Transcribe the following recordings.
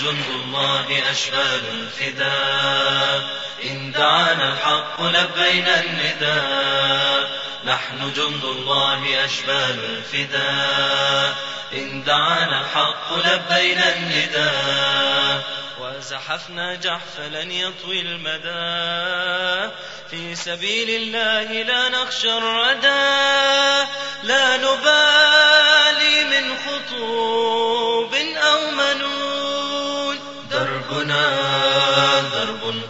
جند الله أشبال الفداء إن دعانا الحق لبينا النداء نحن جند الله أشبال الفداء إن دعانا الحق لبينا النداء وزحفنا جحفا لن يطوي المدى. في سبيل الله لا نخشى الردى. لا نبالي من خطوب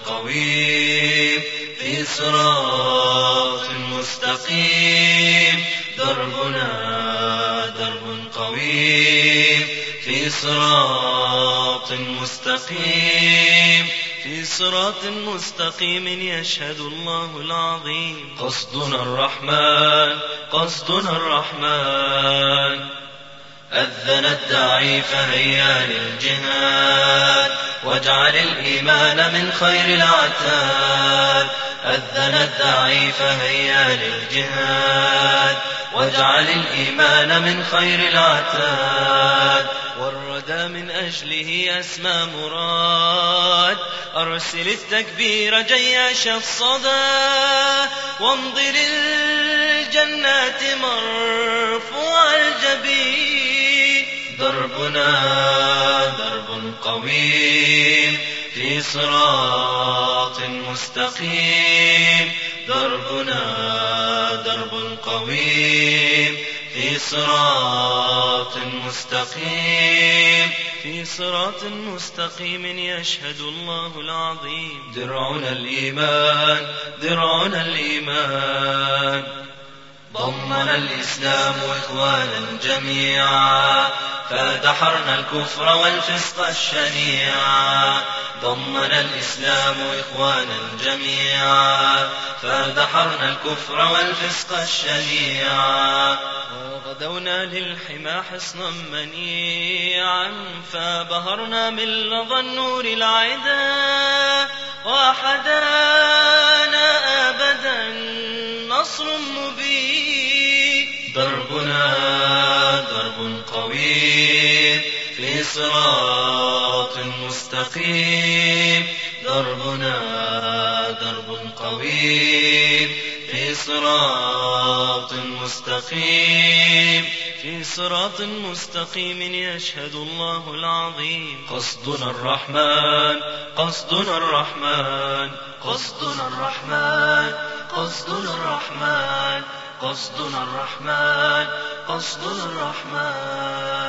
قويم في صراط مستقيم. دربنا درب قويم في صراط مستقيم. في صراط مستقيم يشهد الله العظيم. قصدنا الرحمن قصدنا الرحمن. أذن الداعي فهيا للجهاد. واجعل الإيمان من خير العتاد أذن الداعي فهيا للجهاد. واجعل الإيمان من خير العتاد والردى من أجله أسمى مراد. أرسل التكبير جياش الصدى وامض للجنات مرفوع الجبين. دربنا درب قويم في صراط مستقيم. دربنا درب قويم في صراط مستقيم. في صراط مستقيم يشهد الله العظيم. درعنا الإيمان درعنا الإيمان. ضمنا الإسلام إخوانا جميعا فدحرنا الكفر والفسق الشنيعا. ضمنا الإسلام إخوانا جميعا فدحرنا الكفر والفسق الشنيعا. وغدونا للحمى حصنا منيعا فبهرنا من لظى النور العدا. وحدانا أبدا نصر قويم في صراط مستقيم. دربنا درب قويم في صراط مستقيم. في صراط مستقيم يشهد الله العظيم. قصدنا الرحمن قصدنا الرحمن قصدنا الرحمن قصدنا الرحمن. قصدنا الرحمن قصدنا الرحمن.